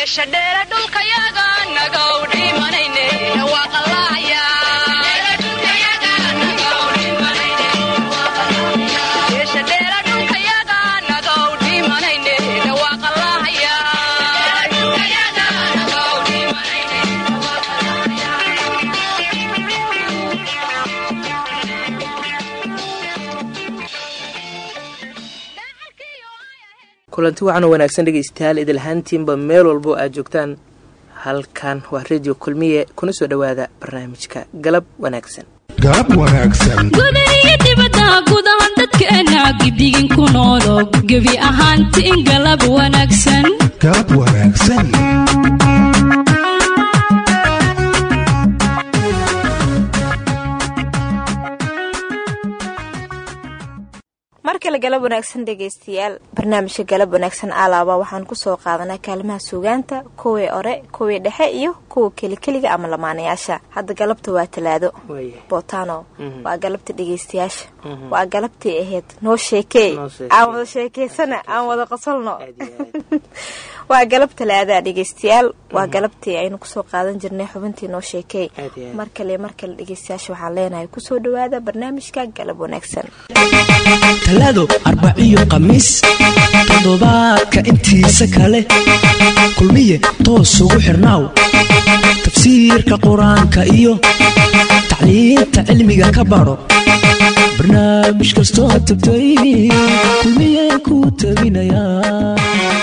meesha dheere dhulkayaga naga. Kulanti waxaana wanaagsan dhegeystayaal idilhaantiinba meel walbo aad joogtaan. Halkan waa radio kulmiye kuna soo dhowaada barnaamijka galab wanaagsan. Galab wanaagsan. Gudaiyo dibadda gudahan dadkeena gidigin ku noolo gebi ahaantiin galab wanaagsan. Galab wanaagsan mar kale galab wanaagsan dhegeystayaal. Barnaamijka galab wanaagsan alaaba waxaan ku soo qaadanaa kaalimaha suugaanta kuwii ore kuwii dhexe iyo kuwa kelikeliga ama lamaanayaasha. Hadda galabta waa talaado. Botano waa galabta dhegeystayaasha. Waa galabtii ahayd noo sheekey. Aan wada sheekeysana aan wada qosolno waa galab talaadaa dhegeystayaal. Waa galabtii aynu ku soo qaadan jirnay xubintii noo sheekey mar kale mar kale dhegeystayaasha waxaan leenahay ku soo dhawaada barnaamijka galab wanaagsan. Talaado arbaciyo khamiis toddobaadka intiisa kale. Kulmiye toos ugu xirnaaw. Tafsiirka qur'aanka iyo tacliinta cilmiga ka baro barnaamij kastoo tabtay kulmiye ku tabinayaa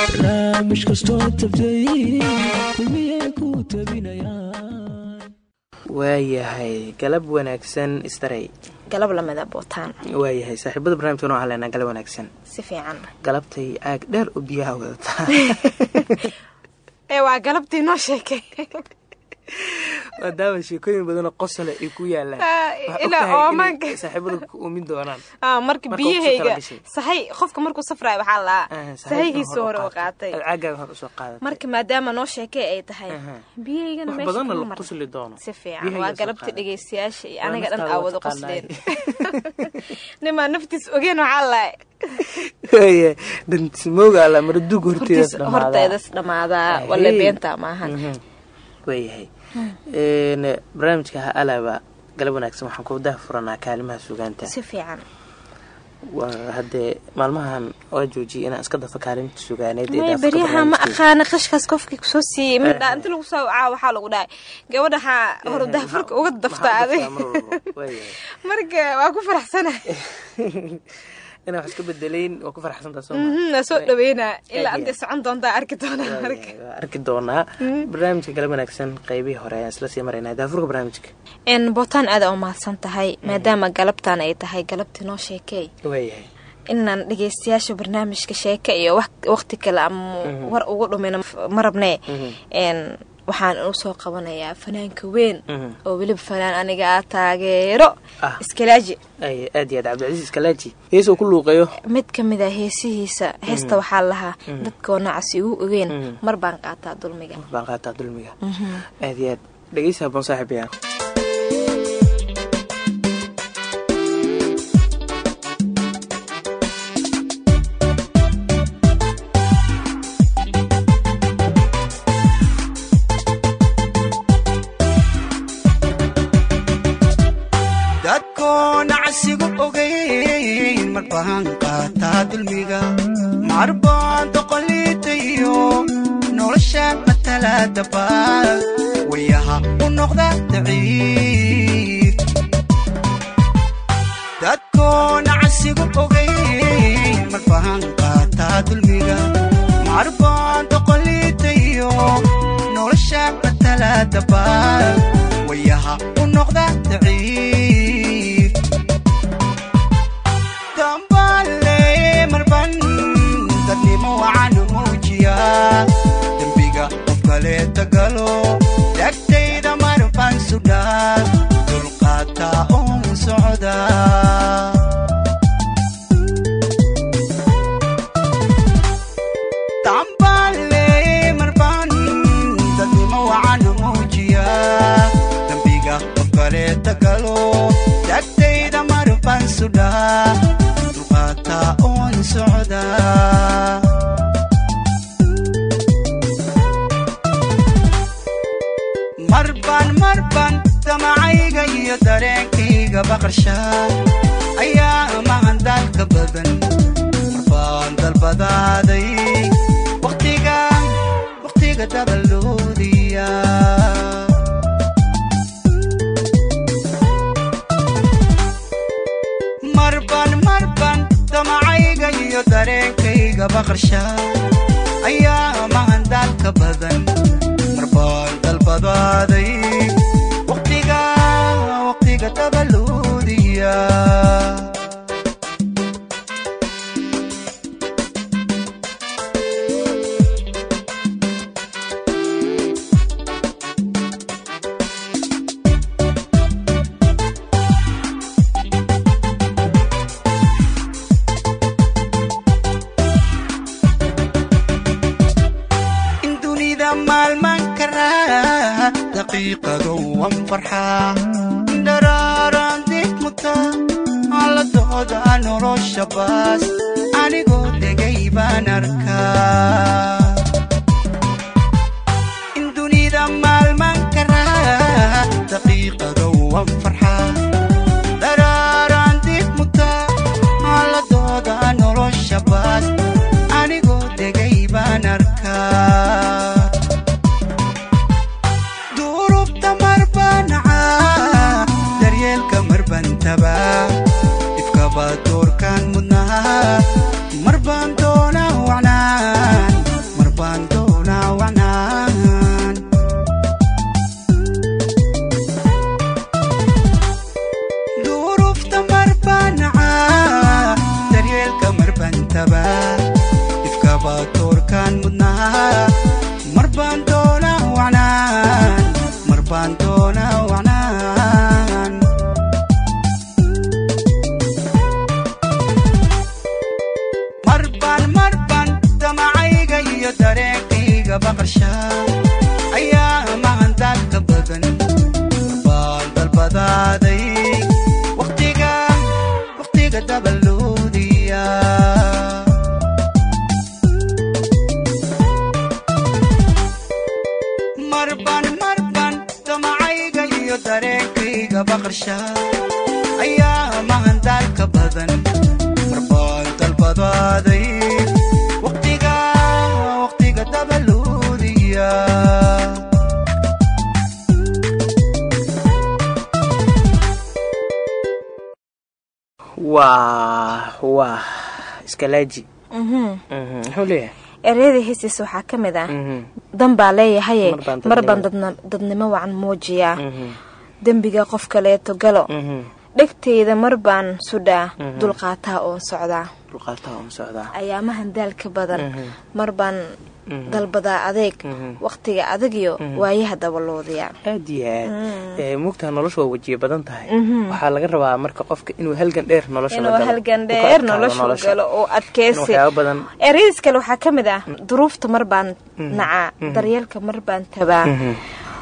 barnaamij kastoo tabtay kulmiye ku tabinayaa waayahay galab wanaagsan istarey galab lamida bootaan waayahay saaxiibada barnamijkan waxaa leenaha galab wanaagsan si fiican galabtay aag dheer oo biyaha wadataa ee waa galabtii noo sheekay maadaama sheekooyin badanoo qosole ay ku yaalaan saaxiibada ku uumin doonaan. Marka biyahayga sahay qofka markuu safrayo waxaa lahaa sahaygiisa hore u qaatay. marka maadaama noo sheekay ay tahay biyahaygana wax badanna la qosli doono. Si fiican waa galabta dhegeystayaasha iyo aniga dhan aa wada qosleen nimaa naftiis ogeen waxaa lahay dantismooga alla maraduug horteeda horteedas dhamaadaa. wale beenta maahan waayahay barnaamijka ha alaba galab wanaagsan waxaan ku daha furanaa kaalimaha fiican. Haddee maalmahan waa joojiyay inaan iska dafa kaalinta sugaaneed may beryaha ma aqaana qashkaas qofkii ku soo siiyey? Midha inti lagu soo caa waxaa lagu dhahay gabadhaxaa hor dahfurka uga dafta adig marka waa ku faraxsana inaa wax iska bedelayn waa ku faraxsantaa soo dhaweynaa ilaa intay socon doontaa arki doonaa arki doonaa barnaamijka kala wanaagsan qeybihii hore ayaan isla sii maraynaa daafurka barnaamijka bootaan aada u mahadsan tahay maadaama galabtan ay tahay galabtii noo sheekey waayahay inaan dhegeystayaasha barnaamijka sheeke iyo waqti kale ama war ugu dhumina ma rabnee waxaan u soo qabanayaa fanaanka weyn. Oo weliba fanaan aniga a taageero. Iskalaaji. Aad iyo aad cabdicasiis iskalaaji. Hees uu ku luuqeeyo? Mid ka mid a heesihiisa. Heesta waxaa lahaa dadkoo nacas igu ogeen mar baan qaataa dulmiga. Mar baan qaataa dulmiga. Aad iyo aad dhegeysa haboon saaxiibaya marbaan doqoliitayo nolosha matalaadaba wayaha u noqda daciif. Dadkoona casigu ogay marbahan qaataa dulmiga marbaan doqoliitayo nolosha matalaadaba wayaha kaleeta marban damacayga iyo dareenkayga baqarsha ayaa mahan dalka badan marbaan dalbadaaday waqtiga dabaloodiya marban marban damacayga iyo dareenkayga baqarsha ayaa mahan dalka badan marbaan dalbadaaday waqtiga waa iskalaaji Mhm, muxuu leeyahay ereyada heesiisa waxaa ka mid ah. Mhm, dan baa leeyahaye Mar baan dadnimo- wacan muujiyaa. Mhm, dembiga qof kaleeto galo mhm. dhegtayda mar baan sudhaa dulqaataa oon socdaa. Ayaamahan daalka badan. Mhm. mar baan Mhm. dalbadaa adeeg Mhm. waqtiga adagiyo waayaha dabaloodiya aad iyo aad. Eh, mugtaha noloshu waa wejiye badan tahay. Waxaa laga rabaa marka qofka inuu halgan dheer nolosha la inuu galo. halgan Uu ka dheer adkaado noloshu nolosha. galo oo ereyadiis kale waxaa ka mid ah duruufta mar baan nacaa daryeelka mar baan tabaa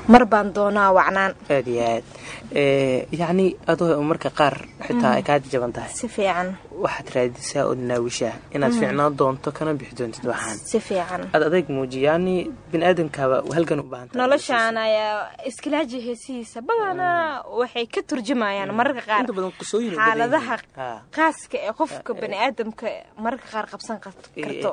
mar baan doonaa wacnaan. Aad iyo aad yacni adoo marka qaar xitaa ay kaa jaban tahay. Si fiican. Waxaad raadisaa ood naawishaa. Inaad fiicnaan doonto kana bixi doontid waxaan si fiican. Aad adeeg muujiya yani bini aadamkaaba halgan u baahan tahay. noloshaan ayaa iskilaaji heesihiisa badanaa waxay ka turjumayaan mararka qaar xaaladaha qaaska ee qofka baniaadamka mararka qaar qabsan Eh, karto.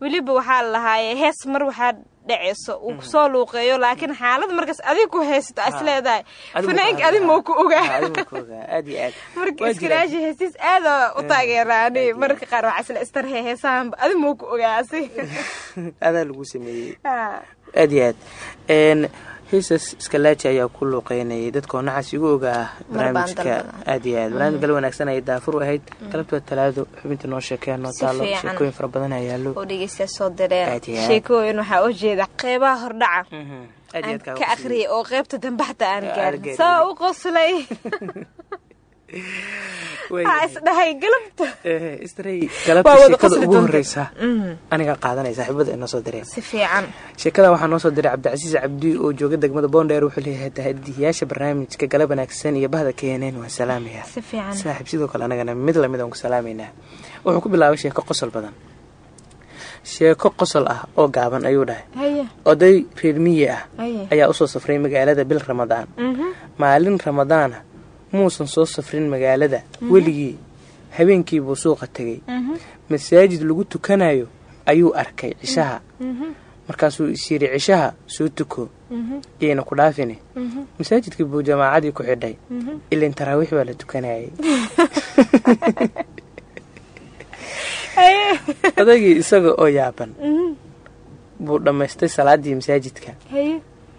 weliba waxaa la lahaaye hees mar waxaa dhaceyso uu ku soo luuqeeyo laakiin xaalad markaas adiga ku haysato as leedahay. Adigu fanaanka adi mau ku ogaa. Ogaa. Aad marka iskilaaji heesiis aada u taageeraani. mararka qaar waxaa isla istarhe heesahanba adi mau ku ogaasi jiraan. adaa lagu sameeyey. Ha. aad iyo aad Een, heesas iskalaaji ayaa ku luuqeynayay dadkoo nacas igu ogaa baan barnaamijka aad iyo aad. Barnaamij gal wanaagsan ayay daafur u ahayd. Galabtood talaado xubinta noo sheekeen noo taalo sheekooyin fara badan ayaa yaalo oo dhegeysta soo direen. Sheekooyin waxaa u jeeda qeybaha hordhaca. Mhm. aan ka akhriyay oo qeybta dambe xataa aan gaarin. saa u qoslay Way- waxaa isdhahay galabta? Eh, ugu horeysa aniga qaadanaya saaxiibada inoo soo direen. Sheekada waxaa noo soo diray cabdicasiis cabdi oo jooga degmada boondheer. Wuxuu leeyahay tahadiyaasha barnaamijka galab wanaagsan iyo bahda keeneen waan salaamayaa si fiican. Saaxiib sidoo kale anagana mid la mid aan ku salaamaynaa wuxuu ku bilaabay sheeko qosol badan. Sheeko qosol ah oo gaaban ayuu dhahay. Oday reer miyi ah ayaa u soo safray magaalada bil ramadaan. Mhm. maalin ramadaana muusan soo safrin magaalada. Weligii habeenkii buu suuqa tegey. Mhm. masaajid lagu tukanayo ayuu arkay cishaha. Markaasuu is yidhi cishaha soo tuko. Iyayna ku dhaafine. Masaajidkii buu jamaacadii ku xidhay. Ilan taraawiix baa la tukanayay. Haye odaygii isaga oo yaaban buu dhammaystay salaadii masaajidka.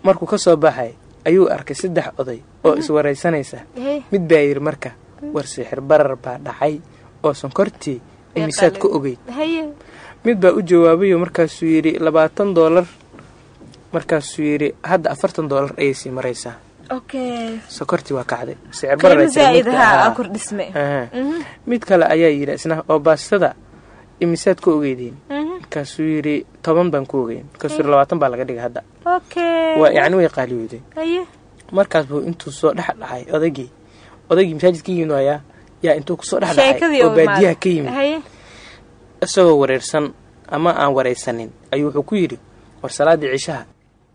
Markuu ka soo baxay ayuu arkay saddex oday oo iswaraysanaysa mid baa yidhi marka war sixir barar baa dhacay oo sonkortii imisaad ku ogeyd mid baa u jawaabayo markaasuu yidhi labaatan doolar markaasuu yidhi hadda afartan doolar ayay sii maraysaa sokortii waa kacday sicir barar. Mhm. mid kale ayaa yidhi isna oo baastada imisaad ku ogeydeen Mhm. markaasuu yidhi toban baan ku ogeyn. Markaasuu yidhi labaatan baa laga dhigay hadda. Waa yacni way qaaliyooday markaas buu intuu soo dhex dhacay odaygii odaygii masaajid ka yimid waayaa yaa intuu ku soo dhex dhacay oo baadiyaha ka yimid. Isagoo wareersan ama aan waraysanin ayuu wuxuu ku yidhi war salaadii cishaha.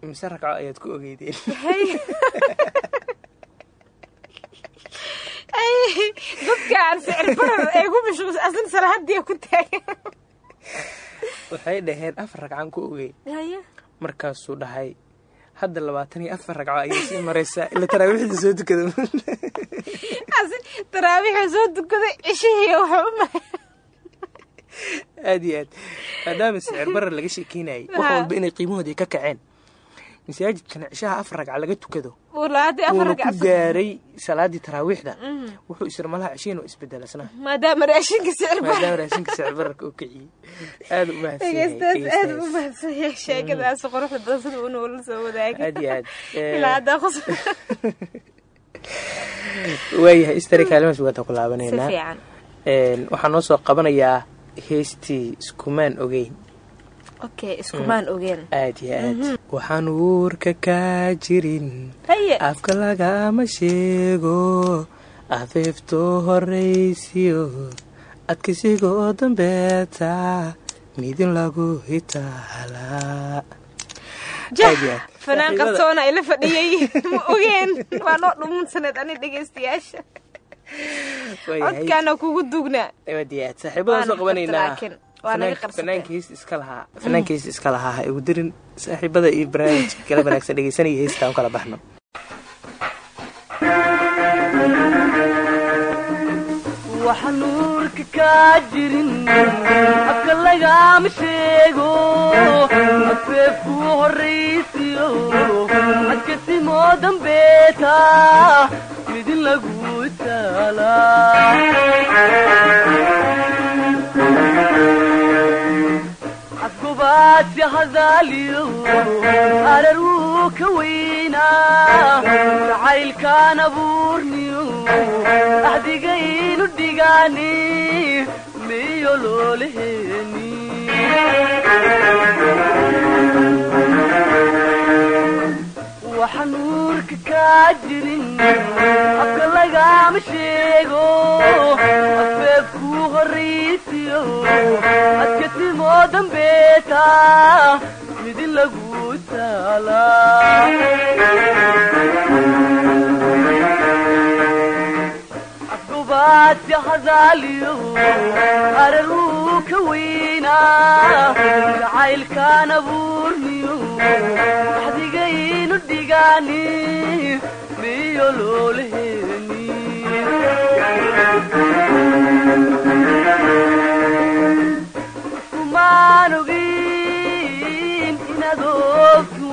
Imise ragco ayaad ku ogeydeen dadkaan sicir barar ee ku mashquulsan aslan salaadii ku taagan. Waxay dhaheen afar ragcaan ku haye markaasuu dhahay hadda labaatan iyo afar ragco ayay sii maraysaa ila taraawiixda soo tukada. Asi taraawiixuu soo tukaday cishihii wuxuu u aad iyo aad. Maadaama sicir barar laga sheekeynayay wax walba inay qiimahoodii ka kaceen masaajidkana cishaha afar ragca laga tukado. Uu lahaadii afar wuuna ku gaaray salaadii taraawiixda. Wuxuu isir malaha cishiin oo isbedelasna. Maadaama raashinka sicir barar maadaama raashinka sicir bararka uu kiciyey. Aada u dhegeystaas aad u dhegeystayaas. mahadsan yahay sheekadaas quruxda badan sida uu noola soo wadaagay Eh, waayahay istari kaalimaas ku laabanaynaa. Een, waxaan noo soo qabanayaa heestii iskumaan ogeyn aad iyo aad. Waxaan uurka kaa jirin. Afka lagama sheego. Afeefto horaysiyo adkaysiga oo dambeeta midin lagu hitaalaa fanaan qarsoona ila fadhiyey ma ogeen waa noo dhumunsaneed ani dhegeystayaasha codkaana kugu duugnaa Fanaanka- heesta iska lahaa. Fanaanka heesta iska lahaa. Ha igu dirin. Saaxiibada iyo barnaamijka kala wanaagsan dhegeysanaya heestaan kala baxno. Waxa nuurka kaa jirin afka lagama sheego afeefku horaysiyo adkasimoo dambeeta midin lagu taalaa afgobaadsi hadaaliyo arar wuu ka weynaa jacaylkaan abuurniyo axdigaynu dhigaani miyo loolaheeni waxa nuurka kaa jirin. Afka lagama sheego afeefku horaysiyo adkasimoo dambeeta midin lagu taalaa afgobaadsi hadaaliyo arar wuu ka weynaa jacaylkaan abuurniyo axdigaynu dhigaani miyo loolaheeni kumaan ogin inaad oogtu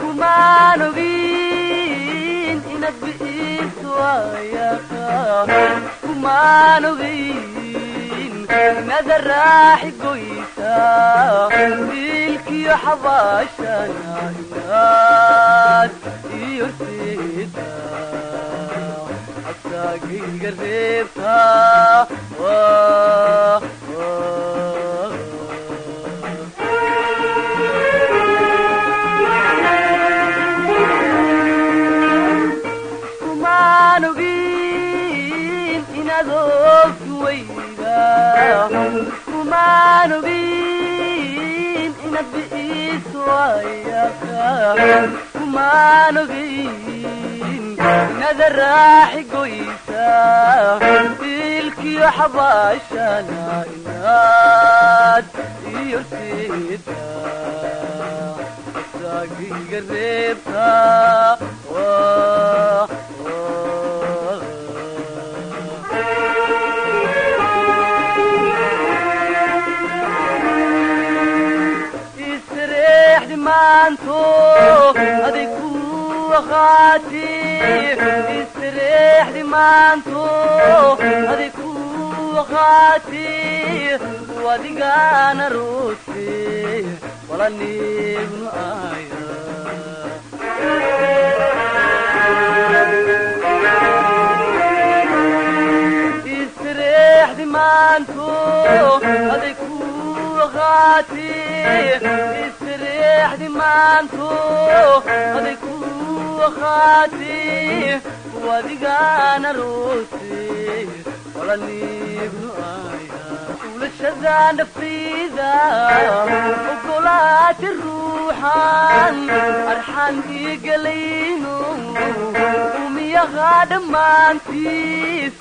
kumaan ogin inaad bi'iiso ayaqa kumaan ogin inaad raaxi goysa dilkiyo xabaashana inaad iyorteeda asagayga reebta kumaan ogin inaad oogtu weyda. Kumaan kumaan ogayn inada raaxi goysa ilkiyo xabaashana inaad iyorseeda asaagiga reebta aday ku waqaati isreexdi maanto aday ku waqaati wadigana roose walaniibnu aya isreexdi maanto aday ku waqaati isreexdi maanto aday ku waqaati wadigana roose walaniibnu aya ulashada naftayda ogolaati ruuxan arxan igalayno umiyaha dhammaantiis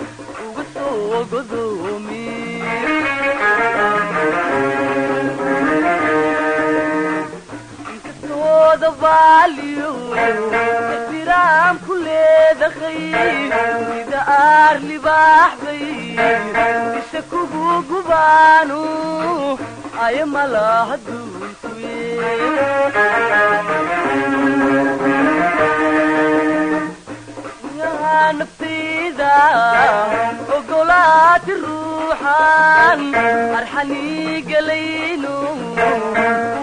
uga soo godoomi inkastooda baaliyo ixtiraam ku leedahay sida aar libaaxbay isha kugu gubaanu aya malaha duulkuye naftayda ogolaati ruuxan arxanigalayno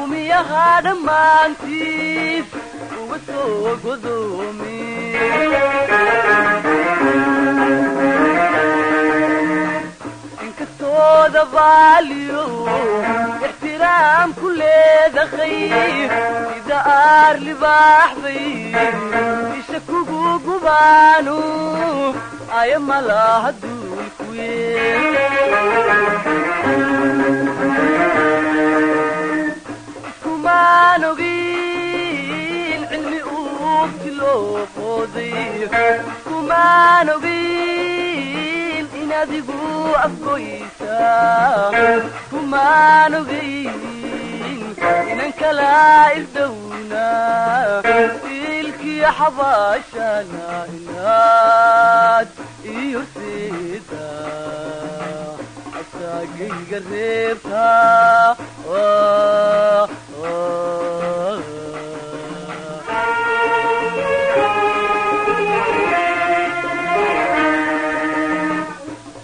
umiyaha dhammaantiis uga soo godoomi inkastooda baaliyo ixtiraam ku aya malaha duulkuye iskumaan ogin cilmi uugti loo qooday iskumaan ogin in adigu afgoysa iskumaan ogin inan kala irdhowna xabaashana inaad asaagayga waa-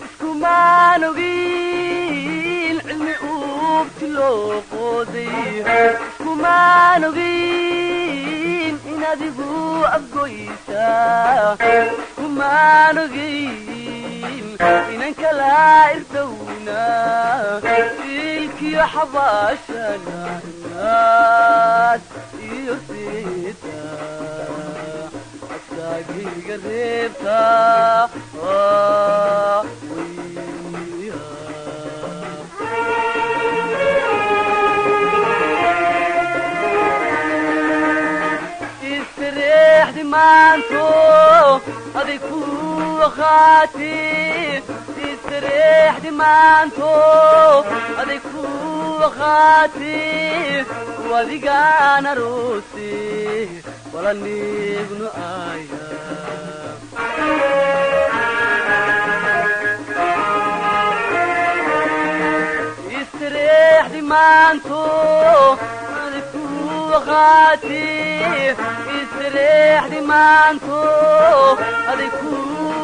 iskumaan ogin cilmi uugti loo qooday iskumaan adigu afgoysa iskumaan ogin inan kala irdhowna ilkiyo xabaashana inaad iyorseeda asaagiga reebta isreexdi maanto aday ku waqaati isreexdi maanto aday ku waqaati wadigana roose walaniibnu aya isreexdi maanto waqaati isreexdi maanto aday ku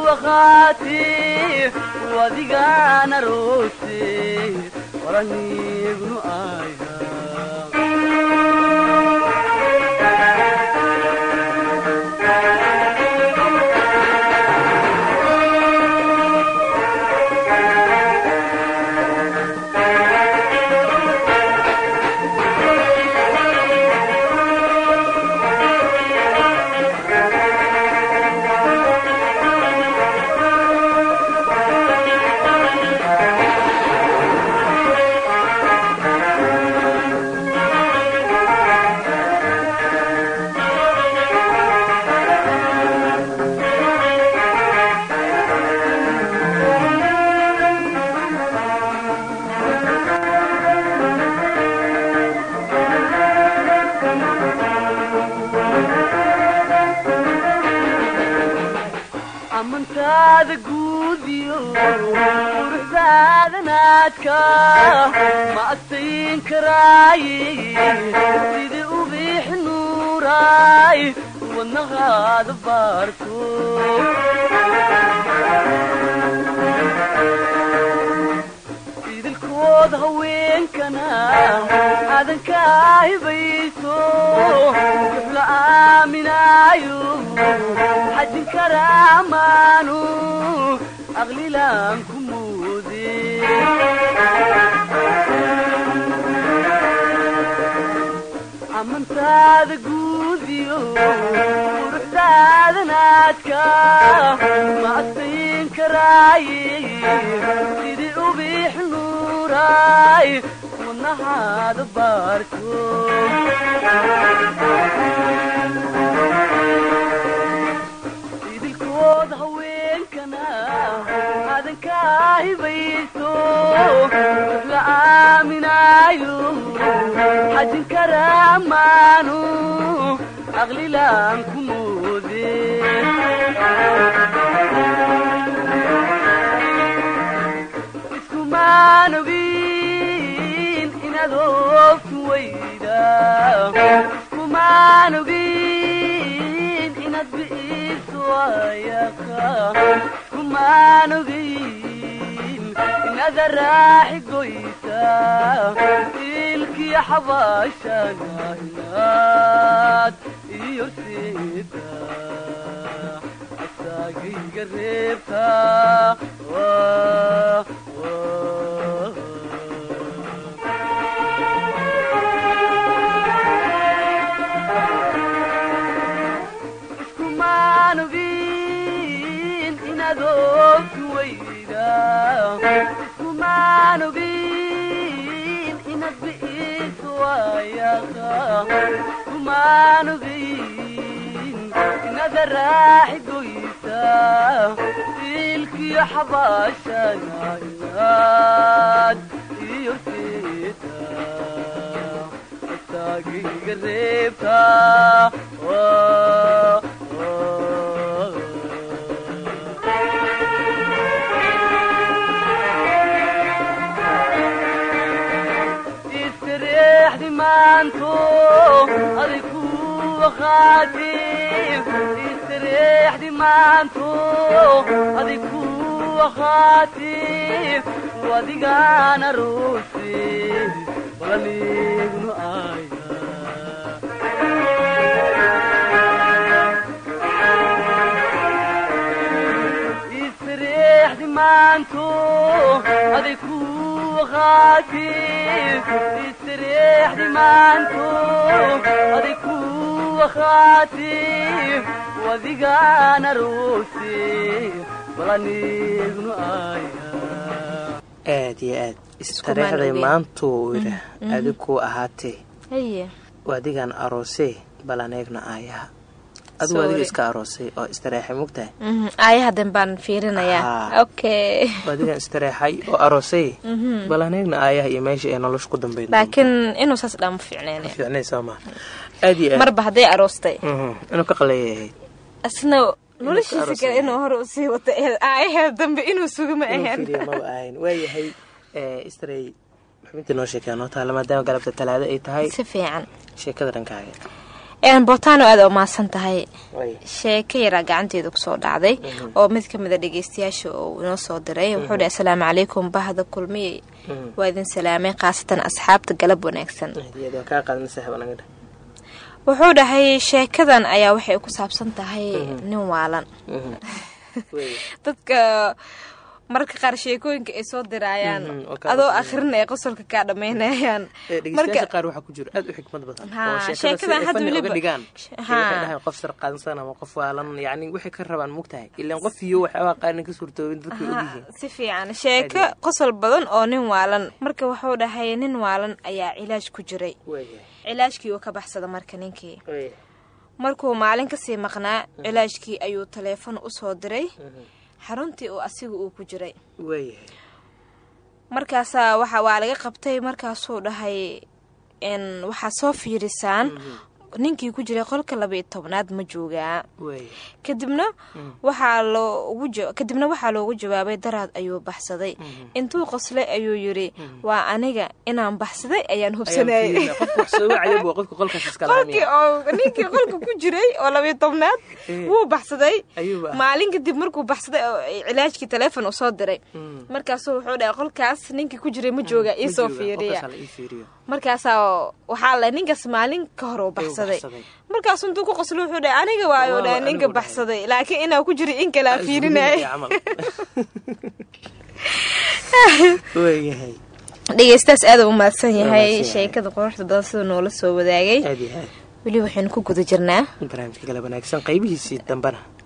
waqaati wadigana roose walaniibnu aya amantaada guudiyo quruxdaadanaadka ma agtayn karaaye sidii ubiix nuuraay wadnahaada baarto idilkood haweenkana aadan ka hibayso dufla aaminaayo xajin karaamaanu aqlilaan ku moode amantaada guudiyo quruxdaadanaadka ma agtayn karaaye sidii baarto idilkood haweenkana aadan ka hibayso la aaminaayo xajin karaamaanu aqlilaan ku moode inaad raaxi goysa ilkii xabaashana inaad iyo seeda asagayga reebta iskumaan ogin inaad raaxi goysa ilkiyo xabaashana inaad iyo seeda asagayga reebta maanto aday ku waqaatiin wadigaan aroose balanignu aya istareexdi maanto aday ku waqaatiin istareexdi maanto aday ku waqaatiin wadigaan aroose balanignu aya aad iyo aad istareexday ogeen. maantu uu yidhi adigu ahaatee adigan aroosee balaneegna aayaha adigu Sorry. adiga iska aroosay oo istareexay mugtahay aayaha dambaan fiirinayaa Haa. okay adigan istareexay oo aroosay balaneegna aayaha iyo meesha ay nolosha ku dambeyn laakiin inuu saas dhaa ma fiicneen fiicnay soo maa aad iyo aad marba hadday aroostay inuu ka qaleeyay ahayd asna noloshiisa kale inuu hore u sii wata ee aayaheeda dambe inuu fiiriyo maba ahayn waayahay istarey xubintii noo sheekaya noo taala maadaama galabta talaado ay tahay? Si fiican. Sheekada dhankaaga. Botaano aada umaasan tahay. Way. sheeko yaraa gacanteeda ku soo dhacday. Oo mid ka mid a dhegeystayaasha uu inoo soo diray. Wuxuu dhi asalaamu calaykum bahda kulmiye waa idin salaamay khaasatan asxaabta galab wanaagsan wuxuu dhahay sheekadan ayaa waxay ku saabsan tahay nin waalan. Dadka marka qaar sheekooyinka ay soo diraayaan adoo qoslayaan. akhrin ay qosolka kaa dhammaynayaan qof sar qaadsan ama qof waalan yani waxay ka rabaan mugtahay ilaan qof iyo waxyaabaha qaarna ka suurtoobin dadka Ha, ogyihiin. si fiican. Sheeko qosol badan oo nin waalan. Marka wuxuu dhahay nin waalan ayaa cilaaj ku jiray. Cilaajkii uu ka baxsada marka ninkii. Markuu maalin ka sii maqnaa cilaajkii ayuu taleefon u soo diray. Xaruntii uu asiga uu ku jiray. Markaasaa waxa waa laga qabtay markaasuu dhahay waxaad soo fiirisaan ninkii ku jiray qolka labaiyo tobnaad ma joogaa. Kadibna waxaa loogu ja- kadibna waxaa loogu jawaabay daraad ayuu baxsaday. Intuu qoslay ayuu yidhi waa aniga inaan baxsaday ayaan hubsanayay ninkii qolka ku jiray oo labiyo tobnaad Eh. wuu baxsaday. Maalin kadib markuu baxsaday oo cilaajkii taleefon u soo diray. Markaasuu wuxuu dhahay qolkaas ninkii ku jiray ma jooga iisoo fiiriya fiiriya markaasaa waxaa la ninkaas maalin ka hor baxsaday. markaasuu intuu ku qoslo wuxuu dhahay aniga waayo anigu ninka baxsaday laakiin inaa ku jira in fiirinaya waayahay dhegeystaas aad u mahadsan yahay sheekada quruxda badan siduu noola soo wadaagay. Weli waxaynu ku guda jirnaa.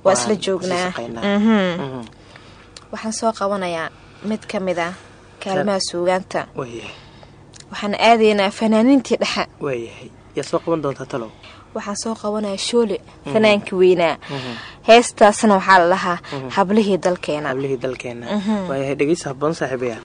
Waa isla joognaa. Mhm. Mhm. waxaan soo qabanayaa mid ka mid ah kaalmaha suugaanta waxaan aadaynaa fanaaniintii dhexe. Waayahay yaa soo qaban doontaa talow? Waxaan soo qabanayaa shoole fanaankii weynaa. Heestaasna waxaa la dhahaa hablihii dalkeena. Hablihii dalkeena. Waayahay dhegeysa habboon saaxiibaya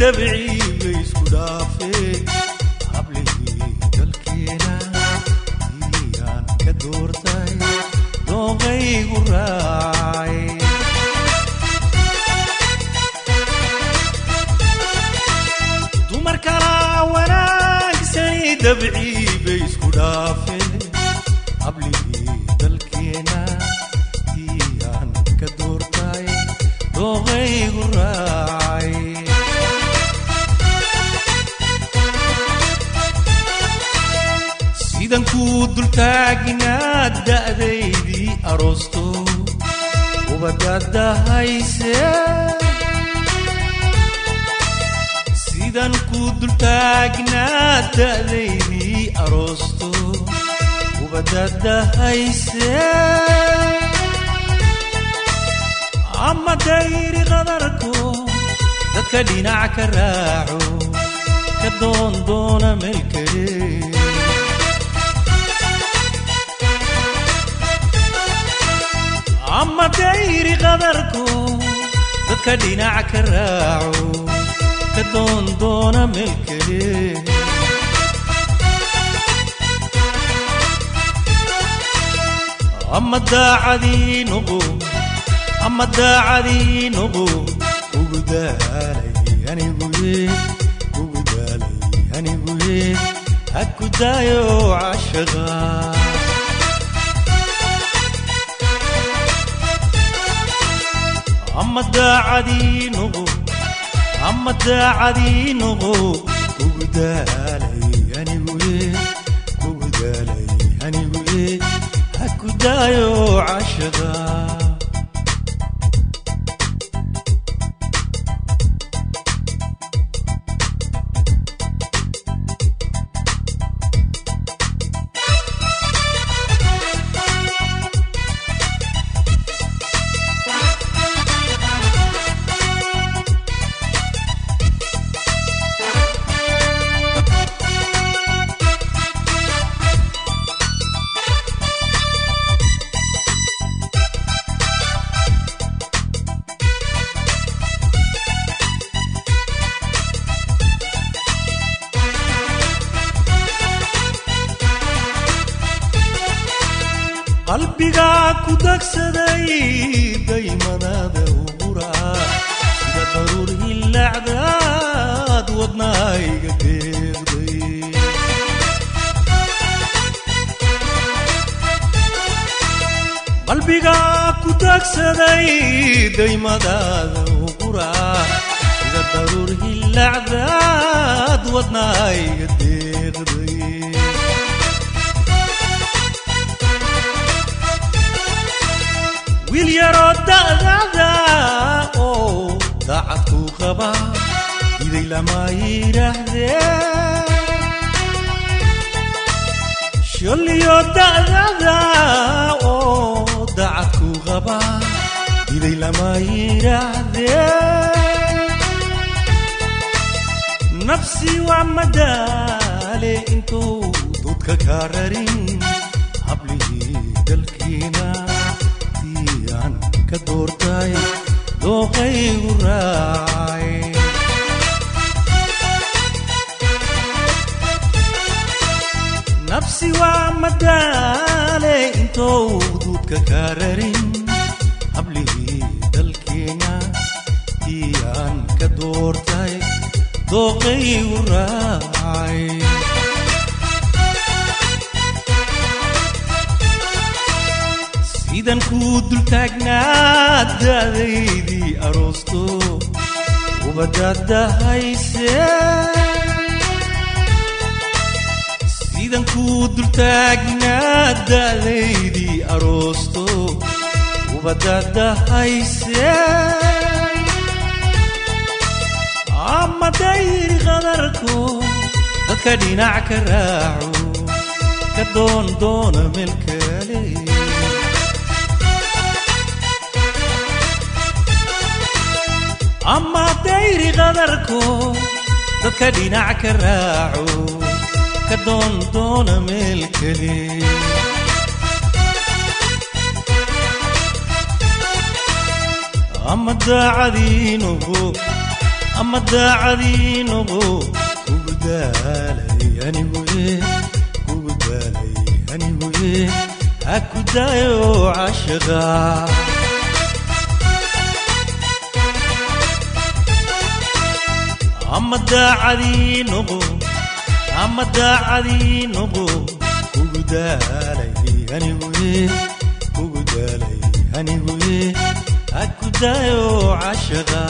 wanaagsani dultaagnaa da'daydii aroosto. Ubadadahayse sidan kuu dultaagnaa da'daydii aroosto. Ubadadahayse ama dayri qadarko dadka dhinac ka raaco ka doondoona meel kale dayri qadarko dadka dhinac ka raaco ka doondoona meel kale ama daacadii noqo ama daacadii noqo ugu daalay aniguye ugu daalay aniguye ha ku daayo cashaqa ama daacadii noqo ama daacadii noqo ugu daalay aniguye ugu daalay aniguye ha ku daayo cashaqa qalbigaa ku dagsaday daymadaada uguraa sida daruur hilaacdaad wadnahayga deeqday qalbigaa ku dagsaday daymadaada uguraa sida daruur hilaacdaad wadnahayga deeqday wiil yaroo da'dada oo daacad ku qaba iday lama yidhaahdee sholiyo da'dada oo daacad ku qaba iday lama yidhaahdee nafsi waa madaale intuu dudka ka rarin ka doortay dooqaygu raacay. Nafsi waa madaale intou duudka ka rarin. Hablihii dalkeena tii aan ka doortay dooqaygu raacay sidan kuu dultaagnaa da'daydii aroosto. Ubadadahayse sidan kuu dultaagnaa da'daydii aroosto. Ubadadahayse ama dayri qadarko dadka dhinac ka raaco. Ka doon doona meel kale ama dayri qadarko dadka dhinac ka raaco ka doon doona meel kale ama daacadiinogo ama daacadiinogo kugu daalay anigu kugu daalay ama daacadii noqo ama daacadii noqo kugu daalay anigu e kugu daalay anigu e ha ku daayo cashaqa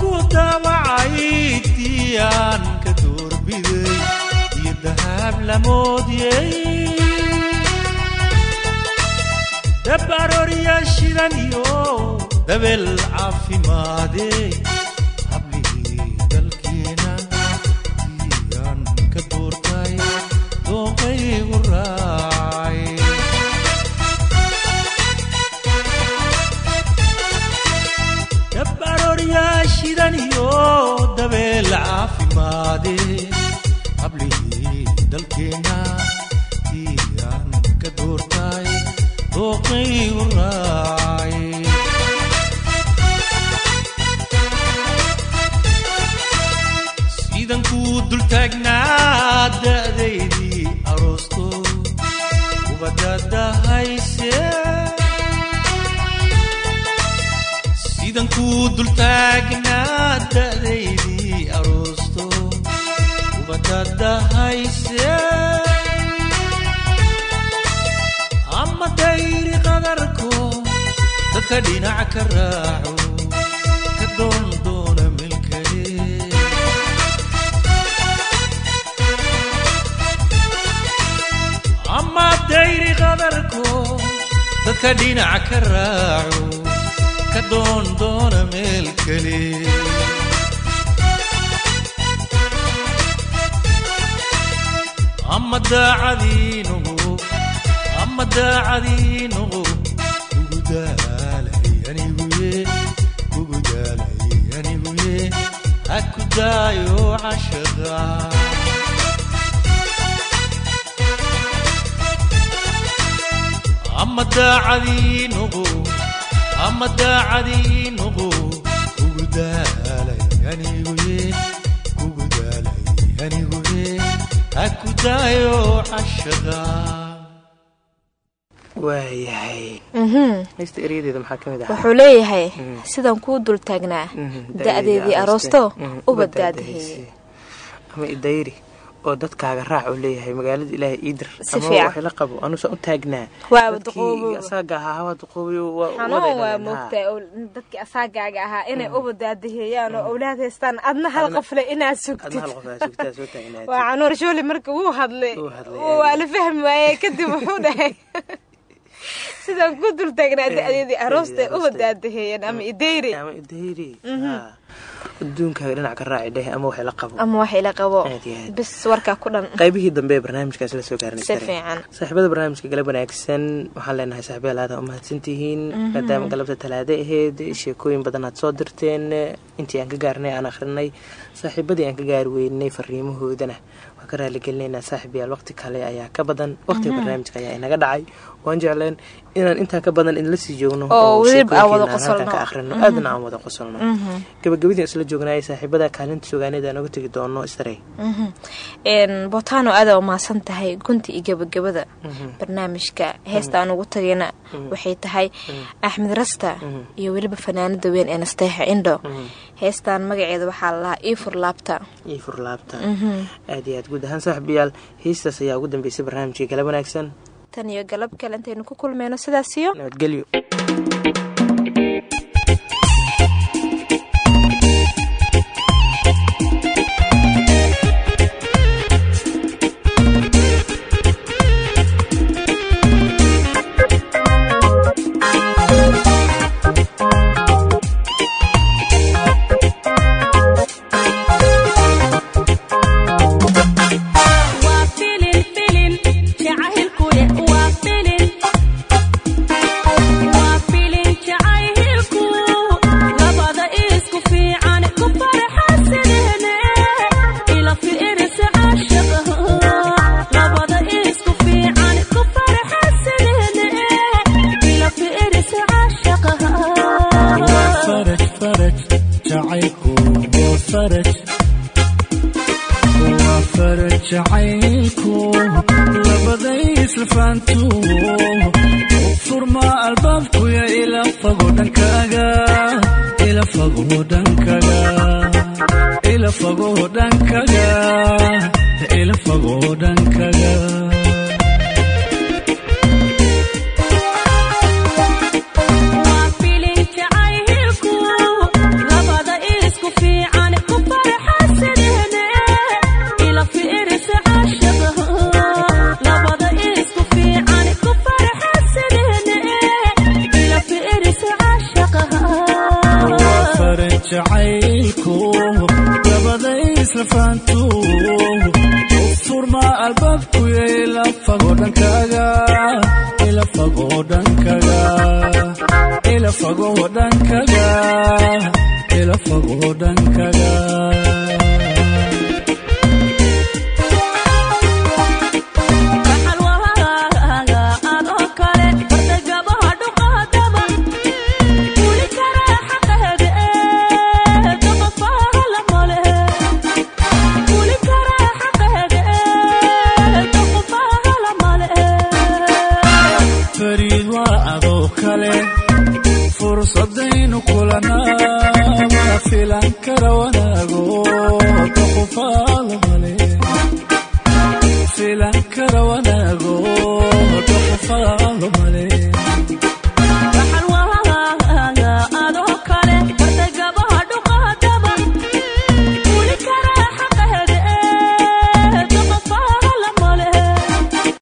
ku daabacay tiyaan ka doorbiday iyo dahab la moodiyey. Dab shidan iyo dabel caafimaadey ubadadahayse sidan kuu dultaagnaa da'daydii aroosto ubadadahayse ama dayri qadarko dadka dhinac ka raaco dadka dhinac ka raaco ka doon doona meel kale ama daacadiinugu ama daacadiinugu kugu daalay aniguye kugu daalay aniguye ha ku daayo cashaqa ama daacadiinugu ama daacadiinugu kugu daalay aniguye kugu daalay aniguye ha ku daayo cashaqa waayahay haysta eryadeeda maxaa ka mid ahaa? Wuxuu leeyahay sidaan kuu dul taagnaa Mhm, da-deedii aroosto ubadaadaheeye ama idayri oo dadkaaga raac oo leeyahay magaalada ilaahay iidir Si ama fiican. waxay la qabo anuusan u taagnaa. Asaga ahaa waa duqoobay waa moogtaa dadkii asaagaaga ahaa inay ubadaadaheeyaan oo owlaad haystaan. Adna hal qofle inaad sugtid. waa canuur shooli marka wuu hadlay. Waa la fahmi waaye kadib wuxuu dhahay sidaan ku dul taagnaa da-deedii aroosta ubadaadaheeyeen ama idayri haa. adduunkaaga dhinac ka raaci dheh ama waxay la qabo. Ama wax ila qabo. Aad aad. bis warkaa ku dhan. Qaybihii dambe barnaamijkaas la soo gaarnay fiican. saaxiibada barnaamijka galab wanaagsan waxaan leenahay saaxiibada aada u mahadsantihiin maadaama galabta talaade aheyd sheekooyin badan aad soo dirteen intii aan ka gaarnay aan akhrinay saaxiibadii aan ka gaari weynay fariimahoodana ka raaligelinaynaa saaxiibayaal waqti kale ayaa ka badan waqtiga barnaamijka ayaa inaga dhacay. Waan jecleen inaan intaan ka badan idinla sii joogno. Qosolno. ka akhrino. Aadna aan wada qosolno. Gabagabadii isla joognaayay saaxiibada kaalinta sugaaneeda aan oga tegi doono istarey botano aada umahadsan tahay gunta iyo gebagabada barnaamijka. Heesta aan ugu tagayna waxay tahay axmed rasta iyo weliba fanaanada weyn ee nasteexa indho heestan magaceeda waxaa la lahaa iifur laabta iyo furlaabta aad iyo aad guud ahaan saaxiibayaal heestaas ayaa ugu dambeysay barnaamijkii galab wanaagsan. Tan iyo galab kale intaynu ku kulmeyno sidaas iyo nabadgelyo